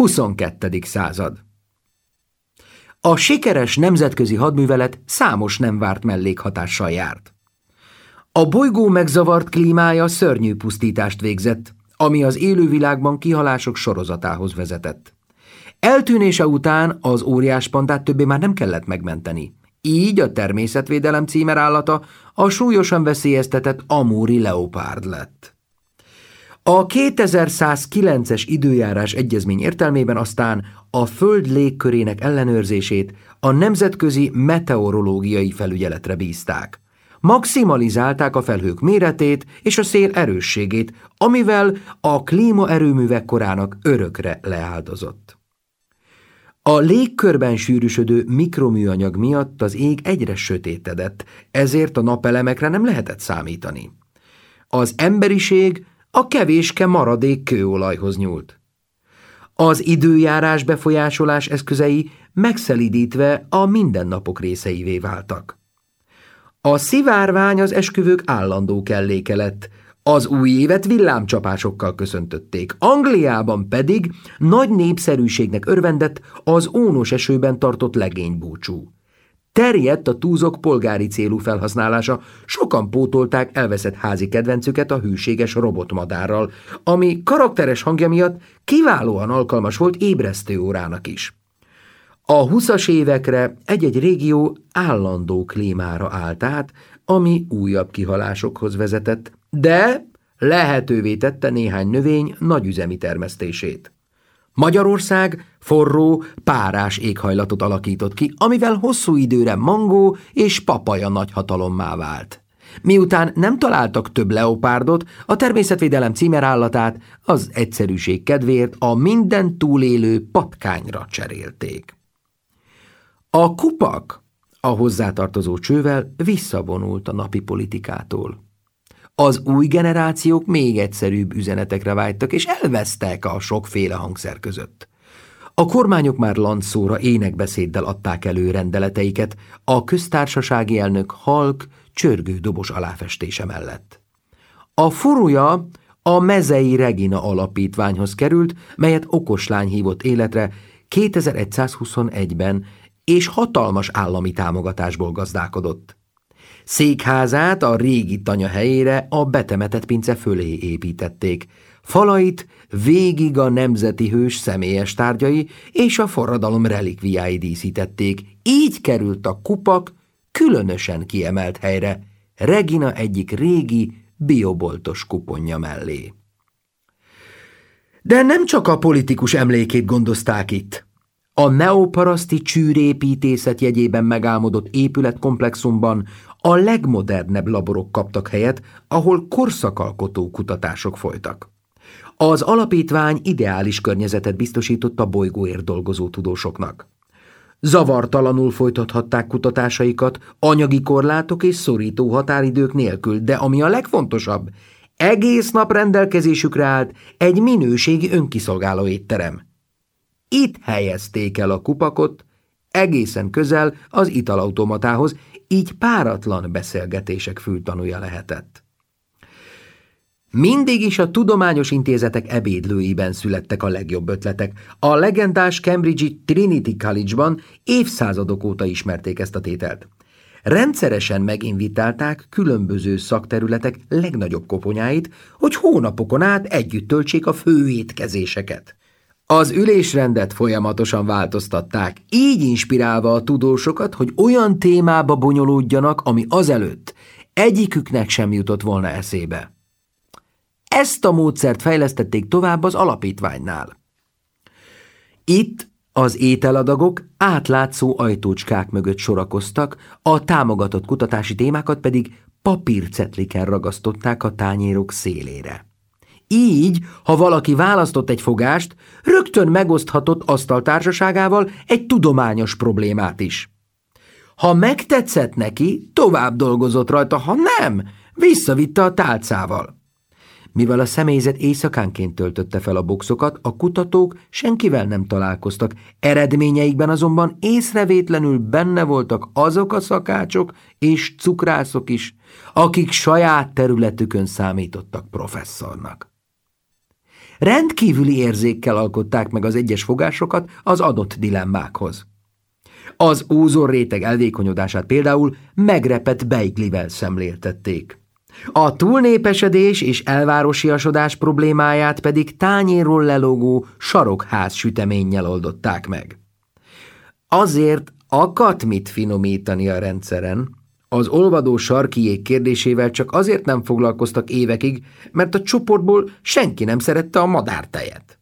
22. század. A sikeres nemzetközi hadművelet számos nem várt mellékhatással járt. A bolygó megzavart klímája szörnyű pusztítást végzett, ami az élővilágban kihalások sorozatához vezetett. Eltűnése után az óriás pandát többé már nem kellett megmenteni. Így a természetvédelem címerállata a súlyosan veszélyeztetett Amúri leopárd lett. A 2109-es időjárás egyezmény értelmében aztán a Föld légkörének ellenőrzését a Nemzetközi Meteorológiai Felügyeletre bízták. Maximalizálták a felhők méretét és a szél erősségét, amivel a klímaerőművek korának örökre leáldozott. A légkörben sűrűsödő mikroműanyag miatt az ég egyre sötétedett, ezért a napelemekre nem lehetett számítani. Az emberiség a kevéske maradék kőolajhoz nyúlt. Az időjárás befolyásolás eszközei megszelidítve a mindennapok részeivé váltak. A szivárvány az esküvők állandó kelléke lett, az új évet villámcsapásokkal köszöntötték, Angliában pedig nagy népszerűségnek örvendett az ónos esőben tartott legénybúcsú. Terjedt a túzok polgári célú felhasználása, sokan pótolták elveszett házi kedvencüket a hűséges robotmadárral, ami karakteres hangja miatt kiválóan alkalmas volt ébresztő órának is. A huszas évekre egy-egy régió állandó klímára állt át, ami újabb kihalásokhoz vezetett, de lehetővé tette néhány növény nagyüzemi termesztését. Magyarország forró, párás éghajlatot alakított ki, amivel hosszú időre mangó és papaja nagyhatalommá vált. Miután nem találtak több leopárdot, a természetvédelem címerállatát az egyszerűség kedvéért a minden túlélő patkányra cserélték. A kupak a hozzátartozó csővel visszavonult a napi politikától. Az új generációk még egyszerűbb üzenetekre vágytak, és elvesztek a sokféle hangszer között. A kormányok már lancszóra énekbeszéddel adták elő rendeleteiket a köztársasági elnök halk, csörgő dobos aláfestése mellett. A furúja a Mezei Regina alapítványhoz került, melyet okoslány hívott életre 2121-ben, és hatalmas állami támogatásból gazdálkodott. Székházát a régi tanya helyére a betemetett pince fölé építették. Falait végig a nemzeti hős személyes tárgyai és a forradalom relikviái díszítették. Így került a kupak különösen kiemelt helyre, Regina egyik régi, bioboltos kuponja mellé. De nem csak a politikus emlékét gondozták itt. A neoparaszti csűrépítészet jegyében megálmodott épületkomplexumban a legmodernebb laborok kaptak helyet, ahol korszakalkotó kutatások folytak. Az alapítvány ideális környezetet biztosított a bolygóért dolgozó tudósoknak. Zavartalanul folytathatták kutatásaikat, anyagi korlátok és szorító határidők nélkül, de ami a legfontosabb, egész nap rendelkezésükre állt egy minőségi önkiszolgáló étterem. Itt helyezték el a kupakot, egészen közel az italautomatához, így páratlan beszélgetések fültanúja lehetett. Mindig is a tudományos intézetek ebédlőiben születtek a legjobb ötletek. A legendás Cambridge-i Trinity College-ban évszázadok óta ismerték ezt a tételt. Rendszeresen meginvitálták különböző szakterületek legnagyobb koponyáit, hogy hónapokon át együtt töltsék a főétkezéseket. Az ülésrendet folyamatosan változtatták, így inspirálva a tudósokat, hogy olyan témába bonyolódjanak, ami azelőtt egyiküknek sem jutott volna eszébe. Ezt a módszert fejlesztették tovább az alapítványnál. Itt az ételadagok átlátszó ajtócskák mögött sorakoztak, a támogatott kutatási témákat pedig papírcetliken ragasztották a tányérok szélére. Így, ha valaki választott egy fogást, rögtön megoszthatott asztaltársaságával egy tudományos problémát is. Ha megtetszett neki, tovább dolgozott rajta, ha nem, visszavitte a tálcával. Mivel a személyzet éjszakánként töltötte fel a boxokat, a kutatók senkivel nem találkoztak, eredményeikben azonban észrevétlenül benne voltak azok a szakácsok és cukrászok is, akik saját területükön számítottak professzornak. Rendkívüli érzékkel alkották meg az egyes fogásokat az adott dilemmákhoz. Az ózor réteg elvékonyodását például megrepett beiglivel szemléltették. A túlnépesedés és elvárosiasodás problémáját pedig tányérról lelógó sarokház süteménnyel oldották meg. Azért akadt mit finomítani a rendszeren, az olvadó sarkijék kérdésével csak azért nem foglalkoztak évekig, mert a csoportból senki nem szerette a madártejet.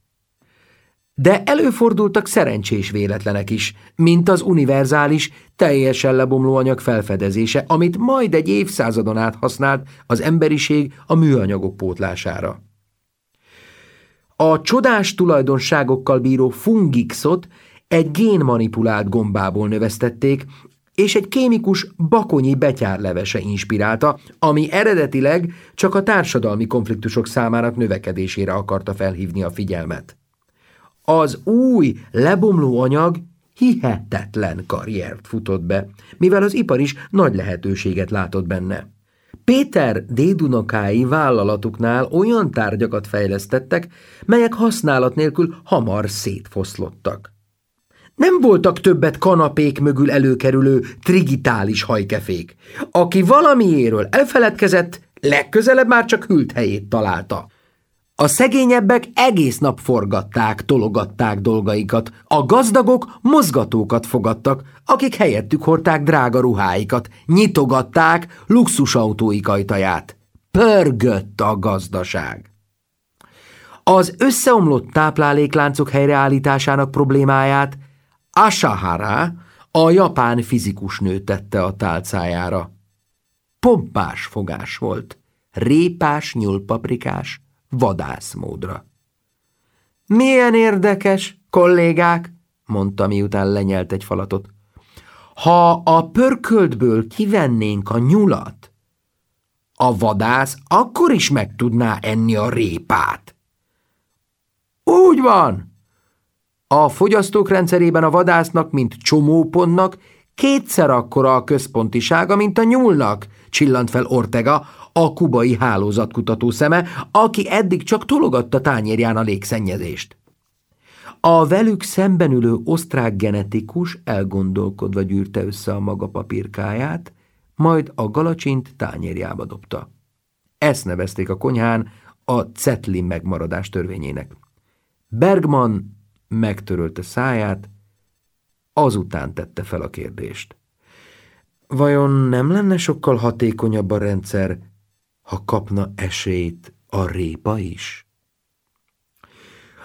De előfordultak szerencsés véletlenek is, mint az univerzális, teljesen lebomló anyag felfedezése, amit majd egy évszázadon át használt az emberiség a műanyagok pótlására. A csodás tulajdonságokkal bíró fungixot egy génmanipulált gombából növesztették, és egy kémikus bakonyi betyárlevese inspirálta, ami eredetileg csak a társadalmi konfliktusok számának növekedésére akarta felhívni a figyelmet. Az új, lebomló anyag hihetetlen karriert futott be, mivel az ipar is nagy lehetőséget látott benne. Péter dédunokái vállalatuknál olyan tárgyakat fejlesztettek, melyek használat nélkül hamar szétfoszlottak. Nem voltak többet kanapék mögül előkerülő trigitális hajkefék. Aki valamiéről elfeledkezett, legközelebb már csak hűlt helyét találta. A szegényebbek egész nap forgatták, tologatták dolgaikat, a gazdagok mozgatókat fogadtak, akik helyettük hordták drága ruháikat, nyitogatták luxusautóik ajtaját. Pörgött a gazdaság. Az összeomlott táplálékláncok helyreállításának problémáját Asahara, a japán fizikus nő tette a tálcájára. Pompás fogás volt, répás, nyúlpaprikás, vadászmódra. Milyen érdekes, kollégák, mondta, miután lenyelt egy falatot. Ha a pörköltből kivennénk a nyulat, a vadász akkor is meg tudná enni a répát. Úgy van, a fogyasztók rendszerében a vadásznak, mint csomópontnak, kétszer akkora a központisága, mint a nyúlnak, csillant fel Ortega, a kubai hálózatkutató szeme, aki eddig csak tologatta tányérján a légszennyezést. A velük szemben ülő osztrák genetikus elgondolkodva gyűrte össze a maga papírkáját, majd a galacsint tányérjába dobta. Ezt nevezték a konyhán a Cetlin megmaradás törvényének. Bergman megtörölte száját, azután tette fel a kérdést. Vajon nem lenne sokkal hatékonyabb a rendszer, ha kapna esélyt a répa is?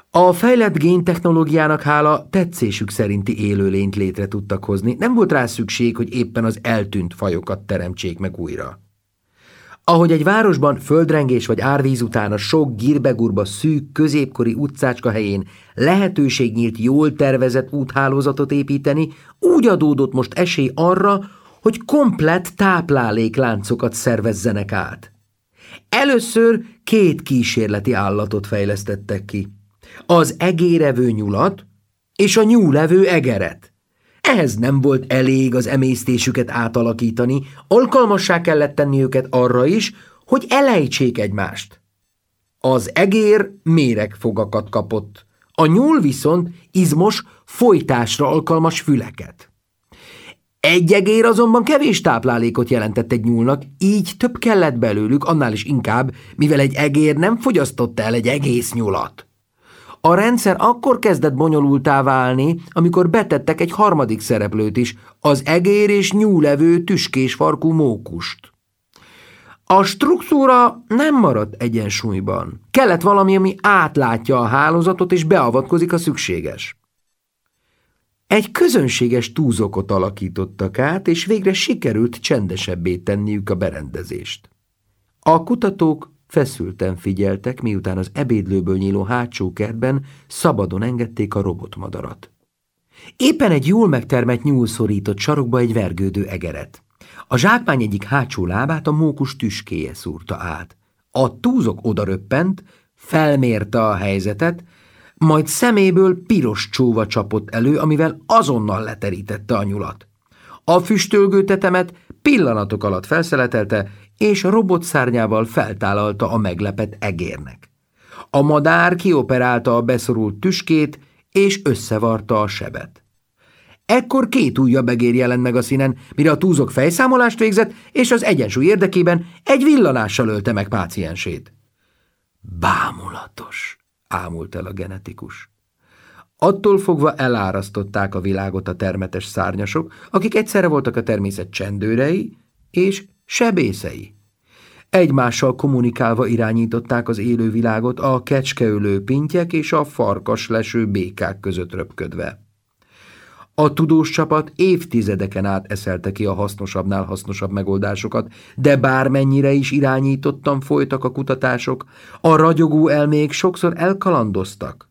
A fejlett géntechnológiának hála tetszésük szerinti élőlényt létre tudtak hozni, nem volt rá szükség, hogy éppen az eltűnt fajokat teremtsék meg újra. Ahogy egy városban földrengés vagy árvíz után a sok girbegurba szűk középkori utcácska helyén lehetőség nyílt jól tervezett úthálózatot építeni, úgy adódott most esély arra, hogy komplett táplálékláncokat szervezzenek át. Először két kísérleti állatot fejlesztettek ki. Az egérevő nyulat és a nyúlevő egeret. Ehhez nem volt elég az emésztésüket átalakítani, alkalmassá kellett tenni őket arra is, hogy elejtsék egymást. Az egér méregfogakat kapott, a nyúl viszont izmos, folytásra alkalmas füleket. Egy egér azonban kevés táplálékot jelentett egy nyúlnak, így több kellett belőlük, annál is inkább, mivel egy egér nem fogyasztotta el egy egész nyulat. A rendszer akkor kezdett bonyolultá válni, amikor betettek egy harmadik szereplőt is, az egér és nyúlevő tüskés farkú mókust. A struktúra nem maradt egyensúlyban. Kellett valami, ami átlátja a hálózatot és beavatkozik a szükséges. Egy közönséges túzokot alakítottak át, és végre sikerült csendesebbé tenniük a berendezést. A kutatók Feszülten figyeltek, miután az ebédlőből nyíló hátsó kertben szabadon engedték a robotmadarat. Éppen egy jól megtermett nyúl szorított sarokba egy vergődő egeret. A zsákmány egyik hátsó lábát a mókus tüskéje szúrta át. A túzok odaröppent, felmérte a helyzetet, majd szeméből piros csóva csapott elő, amivel azonnal leterítette a nyulat. A füstölgő tetemet pillanatok alatt felszeletelte, és robotszárnyával feltállalta a meglepet egérnek. A madár kioperálta a beszorult tüskét, és összevarta a sebet. Ekkor két újabb egér jelent meg a színen, mire a túzok fejszámolást végzett, és az egyensúly érdekében egy villanással ölte meg páciensét. Bámulatos, ámult el a genetikus. Attól fogva elárasztották a világot a termetes szárnyasok, akik egyszerre voltak a természet csendőrei és sebészei. Egymással kommunikálva irányították az élővilágot a kecskeölő pintyek és a farkas leső békák között röpködve. A tudós csapat évtizedeken át eszelte ki a hasznosabbnál hasznosabb megoldásokat, de bármennyire is irányítottan folytak a kutatások, a ragyogó elmék sokszor elkalandoztak.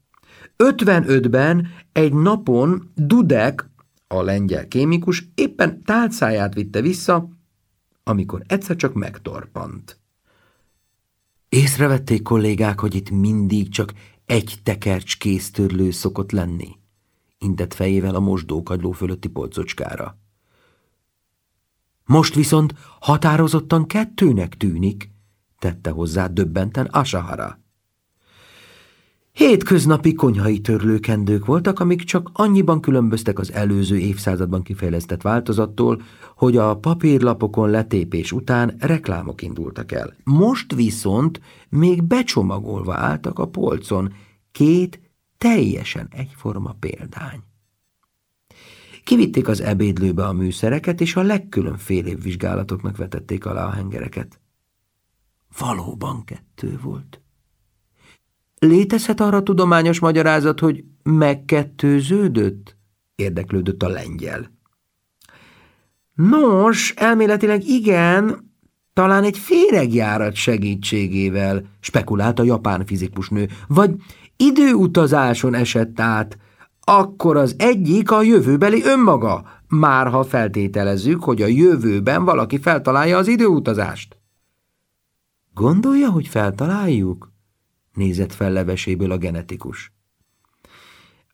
55-ben egy napon Dudek, a lengyel kémikus éppen tálcáját vitte vissza, amikor egyszer csak megtorpant. Észrevették kollégák, hogy itt mindig csak egy tekercs kéztörlő szokott lenni intett fejével a mosdókagyló fölötti polcocskára. Most viszont határozottan kettőnek tűnik, tette hozzá döbbenten Asahara. Hétköznapi konyhai törlőkendők voltak, amik csak annyiban különböztek az előző évszázadban kifejlesztett változattól, hogy a papírlapokon letépés után reklámok indultak el. Most viszont még becsomagolva álltak a polcon két teljesen egyforma példány. Kivitték az ebédlőbe a műszereket, és a legkülönfélébb vizsgálatoknak vetették alá a hengereket. Valóban kettő volt. Létezhet arra tudományos magyarázat, hogy megkettőződött? Érdeklődött a lengyel. Nos, elméletileg igen, talán egy féregjárat segítségével, spekulált a japán fizikusnő, vagy időutazáson esett át, akkor az egyik a jövőbeli önmaga, már ha feltételezzük, hogy a jövőben valaki feltalálja az időutazást. Gondolja, hogy feltaláljuk? Nézett fel leveséből a genetikus.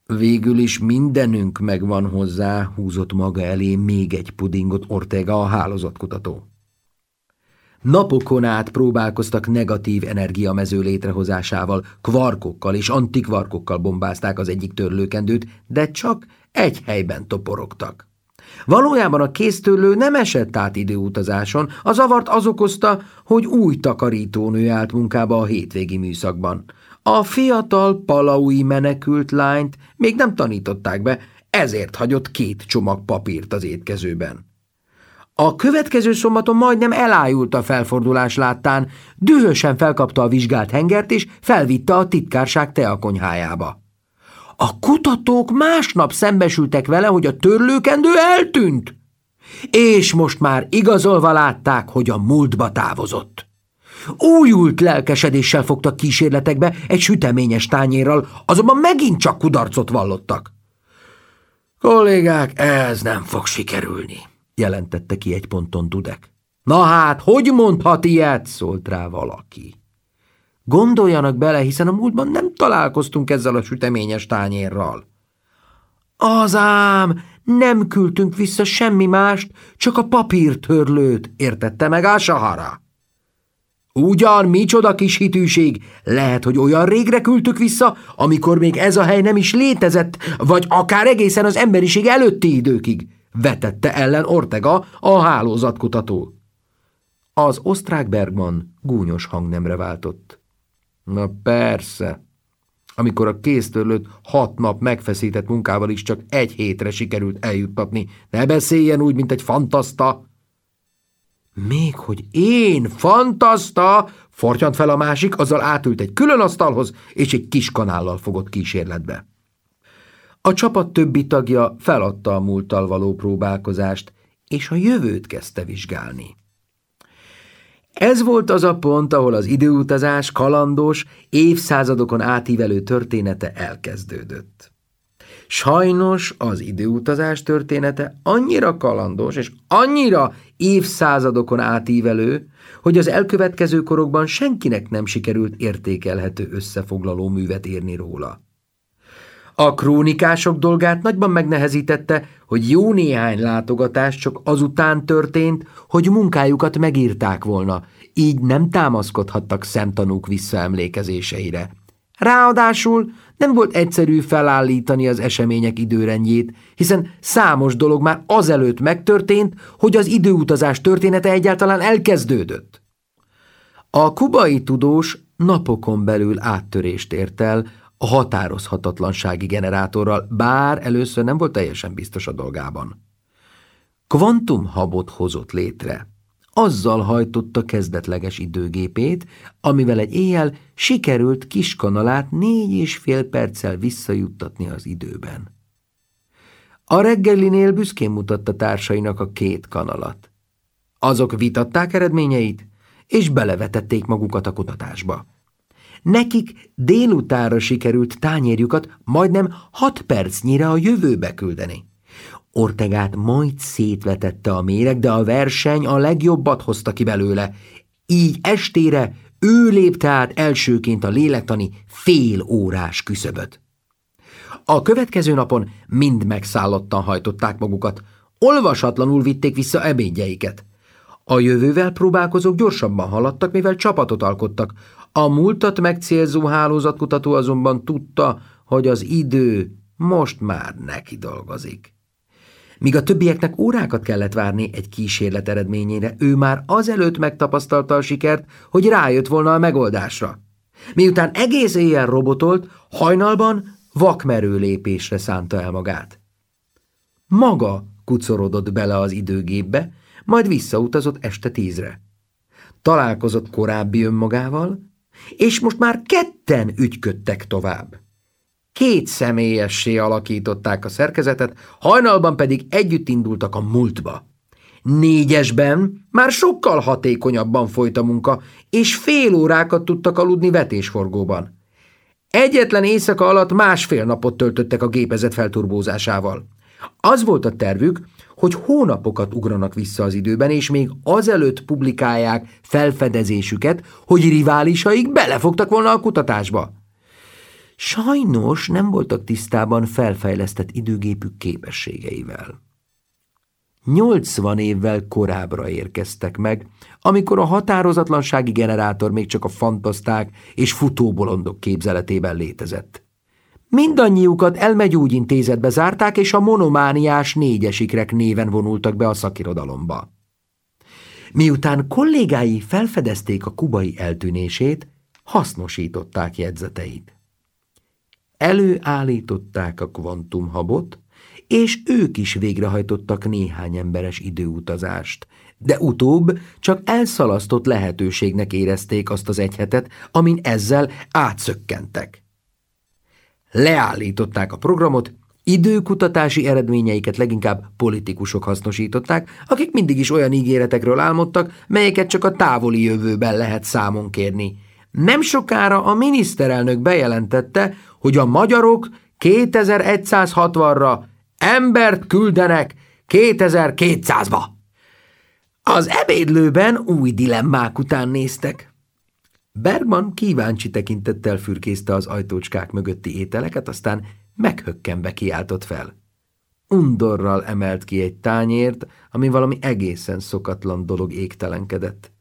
Végül is mindenünk megvan hozzá, húzott maga elé még egy pudingot Ortega a hálózatkutató. Napokon át próbálkoztak negatív energiamező létrehozásával, kvarkokkal és antikvarkokkal bombázták az egyik törlőkendőt, de csak egy helyben toporogtak. Valójában a kéztörlő nem esett át időutazáson, a zavart az okozta, hogy új takarítónő állt munkába a hétvégi műszakban. A fiatal palaui menekült lányt még nem tanították be, ezért hagyott két csomag papírt az étkezőben. A következő szombaton majdnem elájult a felfordulás láttán, dühösen felkapta a vizsgált hengert és felvitte a titkárság teakonyhájába. A kutatók másnap szembesültek vele, hogy a törlőkendő eltűnt, és most már igazolva látták, hogy a múltba távozott. Újult lelkesedéssel fogtak kísérletekbe egy süteményes tányérral, azonban megint csak kudarcot vallottak. Kollégák, ez nem fog sikerülni jelentette ki egy ponton Dudek. Na hát, hogy mondhat ilyet? szólt rá valaki. Gondoljanak bele, hiszen a múltban nem találkoztunk ezzel a süteményes tányérral. Azám, nem küldtünk vissza semmi mást, csak a papírtörlőt, értette meg Ásahara. Ugyan, micsoda kis hitűség, lehet, hogy olyan régre küldtük vissza, amikor még ez a hely nem is létezett, vagy akár egészen az emberiség előtti időkig vetette ellen Ortega, a hálózatkutató. Az osztrák Bergman gúnyos hangnemre váltott. Na persze, amikor a kéztörlőt hat nap megfeszített munkával is csak egy hétre sikerült eljuttatni. Ne beszéljen úgy, mint egy fantaszta! Még hogy én, fantaszta, fortyant fel a másik, azzal átült egy külön asztalhoz, és egy kis kanállal fogott kísérletbe. A csapat többi tagja feladta a múlttal való próbálkozást, és a jövőt kezdte vizsgálni. Ez volt az a pont, ahol az időutazás kalandos, évszázadokon átívelő története elkezdődött. Sajnos az időutazás története annyira kalandos és annyira évszázadokon átívelő, hogy az elkövetkező korokban senkinek nem sikerült értékelhető összefoglaló művet írni róla. A krónikások dolgát nagyban megnehezítette, hogy jó néhány látogatás csak azután történt, hogy munkájukat megírták volna, így nem támaszkodhattak szemtanúk visszaemlékezéseire. Ráadásul nem volt egyszerű felállítani az események időrendjét, hiszen számos dolog már azelőtt megtörtént, hogy az időutazás története egyáltalán elkezdődött. A kubai tudós napokon belül áttörést ért el a határozhatatlansági generátorral, bár először nem volt teljesen biztos a dolgában. Kvantumhabot hozott létre. Azzal hajtotta kezdetleges időgépét, amivel egy éjjel sikerült kiskanalát négy és fél perccel visszajuttatni az időben. A reggelinél büszkén mutatta társainak a két kanalat. Azok vitatták eredményeit, és belevetették magukat a kutatásba. Nekik délutára sikerült tányérjukat majdnem hat percnyire a jövőbe küldeni. Ortegát majd szétvetette a méreg, de a verseny a legjobbat hozta ki belőle. Így estére ő lépte át elsőként a lélektani fél órás küszöböt. A következő napon mind megszállottan hajtották magukat, olvasatlanul vitték vissza ebédjeiket. A jövővel próbálkozók gyorsabban haladtak, mivel csapatot alkottak. A múltat megcélzó hálózatkutató azonban tudta, hogy az idő most már neki dolgozik. Míg a többieknek órákat kellett várni egy kísérlet eredményére, ő már azelőtt megtapasztalta a sikert, hogy rájött volna a megoldásra. Miután egész éjjel robotolt, hajnalban vakmerő lépésre szánta el magát. Maga kucorodott bele az időgépbe, majd visszautazott este tízre. Találkozott korábbi önmagával, és most már ketten ügyködtek tovább. Két személyessé alakították a szerkezetet, hajnalban pedig együtt indultak a múltba. Négyesben már sokkal hatékonyabban folyt a munka, és fél órákat tudtak aludni vetésforgóban. Egyetlen éjszaka alatt másfél napot töltöttek a gépezet felturbózásával. Az volt a tervük, hogy hónapokat ugranak vissza az időben, és még azelőtt publikálják felfedezésüket, hogy riválisaik belefogtak volna a kutatásba. Sajnos nem voltak tisztában felfejlesztett időgépük képességeivel. 80 évvel korábbra érkeztek meg, amikor a határozatlansági generátor még csak a fantaszták és futóbolondok képzeletében létezett. Mindannyiukat elmegyógyintézetbe zárták, és a monomániás négyesikrek néven vonultak be a szakirodalomba. Miután kollégái felfedezték a kubai eltűnését, hasznosították jegyzeteit. Előállították a kvantumhabot, és ők is végrehajtottak néhány emberes időutazást, de utóbb csak elszalasztott lehetőségnek érezték azt az egy hetet, amin ezzel átszökkentek. Leállították a programot, időkutatási eredményeiket leginkább politikusok hasznosították, akik mindig is olyan ígéretekről álmodtak, melyeket csak a távoli jövőben lehet számon kérni. Nem sokára a miniszterelnök bejelentette, hogy a magyarok 2160-ra embert küldenek 2200-ba. Az ebédlőben új dilemmák után néztek. Bergman kíváncsi tekintettel fürkészte az ajtócskák mögötti ételeket, aztán meghökkenve kiáltott fel. Undorral emelt ki egy tányért, ami valami egészen szokatlan dolog égtelenkedett.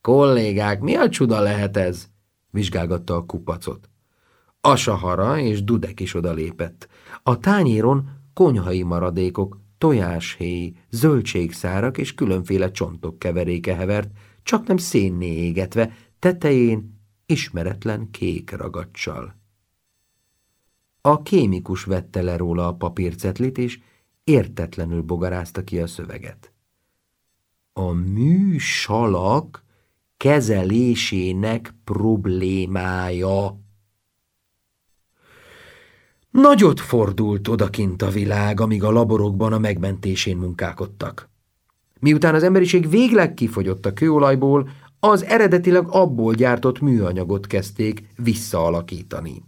Kollégák, mi a csuda lehet ez? vizsgálgatta a kupacot. Asahara és Dudek is odalépett. A tányéron konyhai maradékok, tojáshéj, zöldségszárak és különféle csontok keveréke hevert, csak nem szénné égetve, tetején ismeretlen kék ragacsal. A kémikus vette le róla a papírcetlit, és értetlenül bogarázta ki a szöveget. A műsalak kezelésének problémája. Nagyot fordult odakint a világ, amíg a laborokban a megmentésén munkálkodtak. Miután az emberiség végleg kifogyott a kőolajból, az eredetileg abból gyártott műanyagot kezdték visszaalakítani.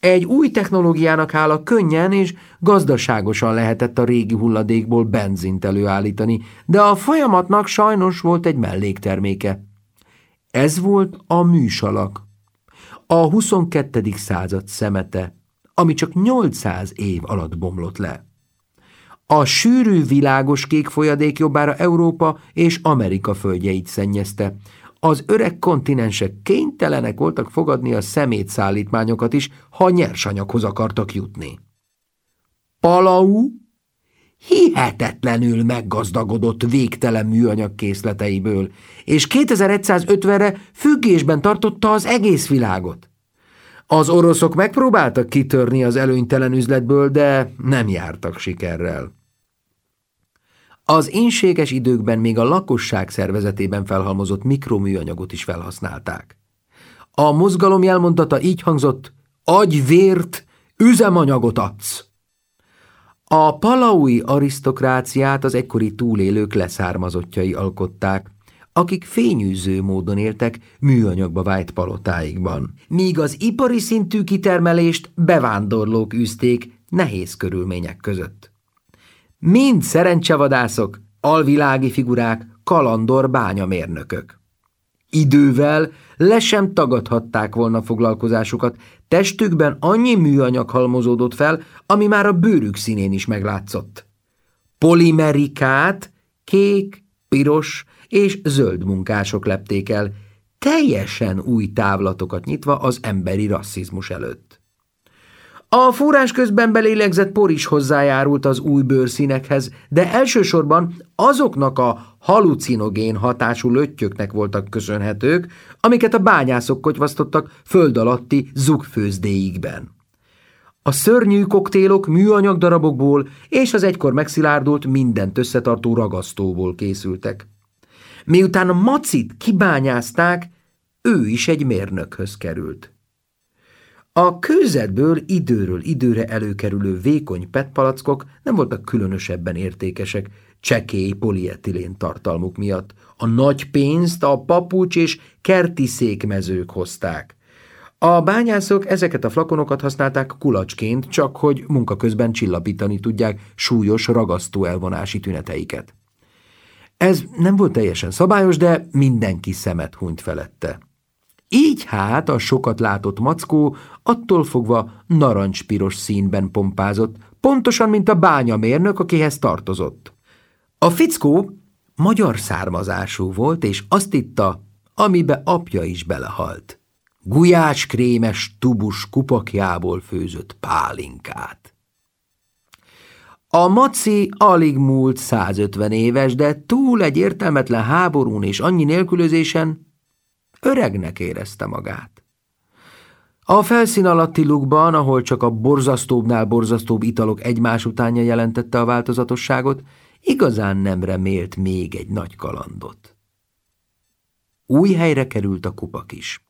Egy új technológiának hála könnyen és gazdaságosan lehetett a régi hulladékból benzint előállítani, de a folyamatnak sajnos volt egy mellékterméke. Ez volt a műsalak, a 22. század szemete, ami csak 800 év alatt bomlott le. A sűrű világos kék folyadék jobbára Európa és Amerika földjeit szennyezte. az öreg kontinensek kénytelenek voltak fogadni a szemétszállítmányokat is, ha nyersanyaghoz akartak jutni. Palau hihetetlenül meggazdagodott végtelen műanyag készleteiből, és 2150-re függésben tartotta az egész világot. Az oroszok megpróbáltak kitörni az előnytelen üzletből, de nem jártak sikerrel. Az inséges időkben még a lakosság szervezetében felhalmozott mikroműanyagot is felhasználták. A mozgalom jelmondata így hangzott, adj vért, üzemanyagot adsz! A palaui arisztokráciát az ekkori túlélők leszármazottjai alkották, akik fényűző módon éltek műanyagba vájt palotáikban, míg az ipari szintű kitermelést bevándorlók űzték nehéz körülmények között. Mind szerencsevadászok, alvilági figurák, kalandor bányamérnökök. Idővel le sem tagadhatták volna foglalkozásukat, testükben annyi műanyag halmozódott fel, ami már a bőrük színén is meglátszott. Polimerikát kék, piros és zöld munkások lepték el, teljesen új távlatokat nyitva az emberi rasszizmus előtt. A fúrás közben belélegzett por is hozzájárult az új bőrszínekhez, de elsősorban azoknak a halucinogén hatású löttyöknek voltak köszönhetők, amiket a bányászok kotyvasztottak föld alatti zugfőzdéikben. A szörnyű koktélok műanyag darabokból és az egykor megszilárdult mindent összetartó ragasztóból készültek. Miután a macit kibányázták, ő is egy mérnökhöz került. A kőzetből időről időre előkerülő vékony petpalackok nem voltak különösebben értékesek, csekély polietilén tartalmuk miatt. A nagy pénzt a papucs és kerti székmezők hozták. A bányászok ezeket a flakonokat használták kulacsként, csak hogy munka közben csillapítani tudják súlyos ragasztó elvonási tüneteiket. Ez nem volt teljesen szabályos, de mindenki szemet hunyt felette. Így hát a sokat látott mackó attól fogva narancspiros színben pompázott, pontosan, mint a bányamérnök, akihez tartozott. A fickó magyar származású volt, és azt itta, amibe apja is belehalt. Gulyás krémes tubus kupakjából főzött pálinkát. A maci alig múlt 150 éves, de túl egy értelmetlen háborún és annyi nélkülözésen Öregnek érezte magát. A felszín alatti lukban, ahol csak a borzasztóbbnál borzasztóbb italok egymás utánja jelentette a változatosságot, igazán nem remélt még egy nagy kalandot. Új helyre került a kupak is.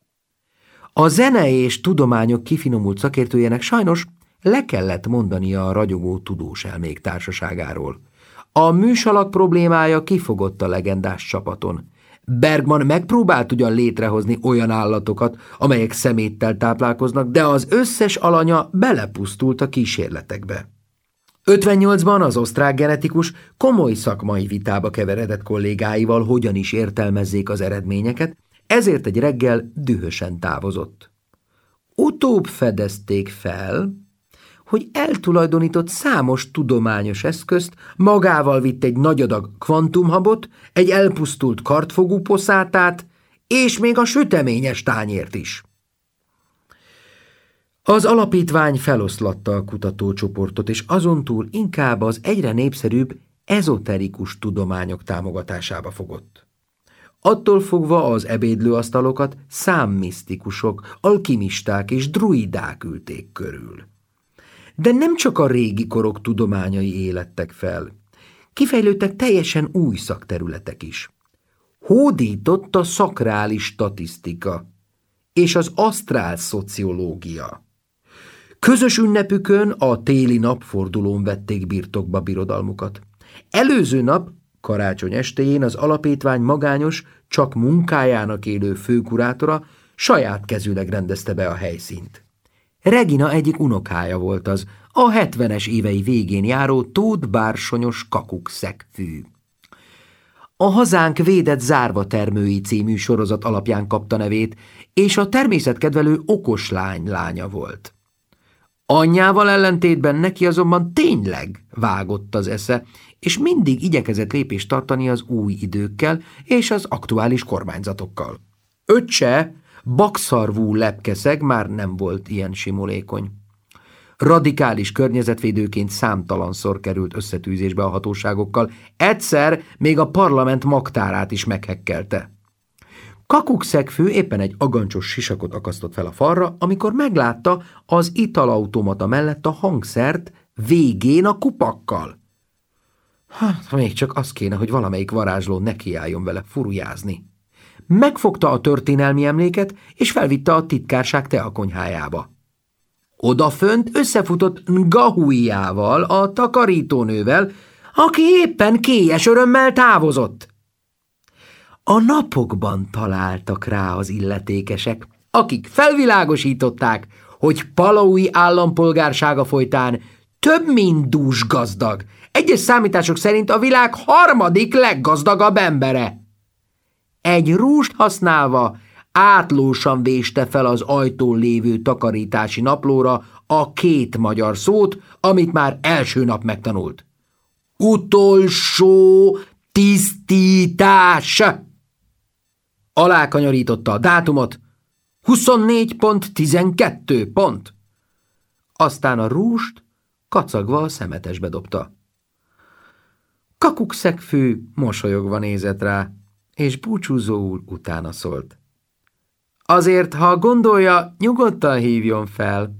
A zene és tudományok kifinomult szakértőjének sajnos le kellett mondania a ragyogó tudós elmék társaságáról. A műsalak problémája kifogott a legendás csapaton, Bergman megpróbált ugyan létrehozni olyan állatokat, amelyek szeméttel táplálkoznak, de az összes alanya belepusztult a kísérletekbe. 58-ban az osztrák genetikus komoly szakmai vitába keveredett kollégáival, hogyan is értelmezzék az eredményeket, ezért egy reggel dühösen távozott. Utóbb fedezték fel, hogy eltulajdonított számos tudományos eszközt, magával vitt egy nagy adag kvantumhabot, egy elpusztult kartfogú poszátát, és még a süteményes tányért is. Az alapítvány feloszlatta a kutatócsoportot, és azontúl inkább az egyre népszerűbb ezoterikus tudományok támogatásába fogott. Attól fogva az ebédlőasztalokat számmisztikusok, alkimisták és druidák ülték körül. De nem csak a régi korok tudományai élettek fel. Kifejlődtek teljesen új szakterületek is. Hódított a szakrális statisztika és az asztrál szociológia. Közös ünnepükön a téli napfordulón vették birtokba birodalmukat. Előző nap, karácsony estéjén az alapítvány magányos, csak munkájának élő főkurátora saját kezűleg rendezte be a helyszínt. Regina egyik unokája volt az, a hetvenes évei végén járó Tóth Bársonyos kakukszegfű. A hazánk védett zárva termői című sorozat alapján kapta nevét, és a természetkedvelő okos lány lánya volt. Anyjával ellentétben neki azonban tényleg vágott az esze, és mindig igyekezett lépést tartani az új időkkel és az aktuális kormányzatokkal. Öccse, bakszarvú lepkeszeg már nem volt ilyen simulékony. Radikális környezetvédőként számtalanszor került összetűzésbe a hatóságokkal, egyszer még a parlament magtárát is meghekkelte. Kakukszegfő éppen egy agancsos sisakot akasztott fel a falra, amikor meglátta az italautomata mellett a hangszert végén a kupakkal. Hát, még csak az kéne, hogy valamelyik varázsló nekiálljon vele furujázni. Megfogta a történelmi emléket, és felvitte a titkárság teakonyhájába. Odafönt összefutott Ngahuiával, a takarítónővel, aki éppen kélyes örömmel távozott. A napokban találtak rá az illetékesek, akik felvilágosították, hogy Palaui állampolgársága folytán több mint dús gazdag, egyes számítások szerint a világ harmadik leggazdagabb embere. Egy rúst használva átlósan véste fel az ajtón lévő takarítási naplóra a két magyar szót, amit már első nap megtanult. Utolsó tisztítás! Alákanyarította a dátumot, 24.12 pont. Aztán a rúst kacagva a szemetesbe dobta. Kakukszegfű mosolyogva nézett rá, és búcsúzóul utána szólt. Azért, ha gondolja, nyugodtan hívjon fel.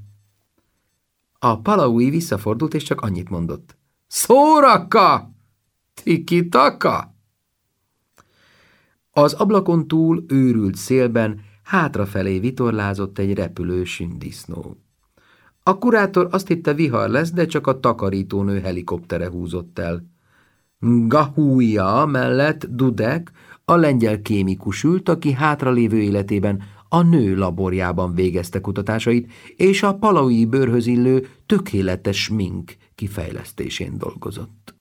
A palaui visszafordult, és csak annyit mondott. Szóraka! Tiki-taka! Az ablakon túl őrült szélben hátrafelé vitorlázott egy repülő sündisznó. A kurátor azt hitte vihar lesz, de csak a takarítónő helikoptere húzott el. Gahúja mellett Dudek, a lengyel kémikus ült, aki hátralévő életében a nő laborjában végezte kutatásait, és a palaui bőrhöz illő tökéletes mink kifejlesztésén dolgozott.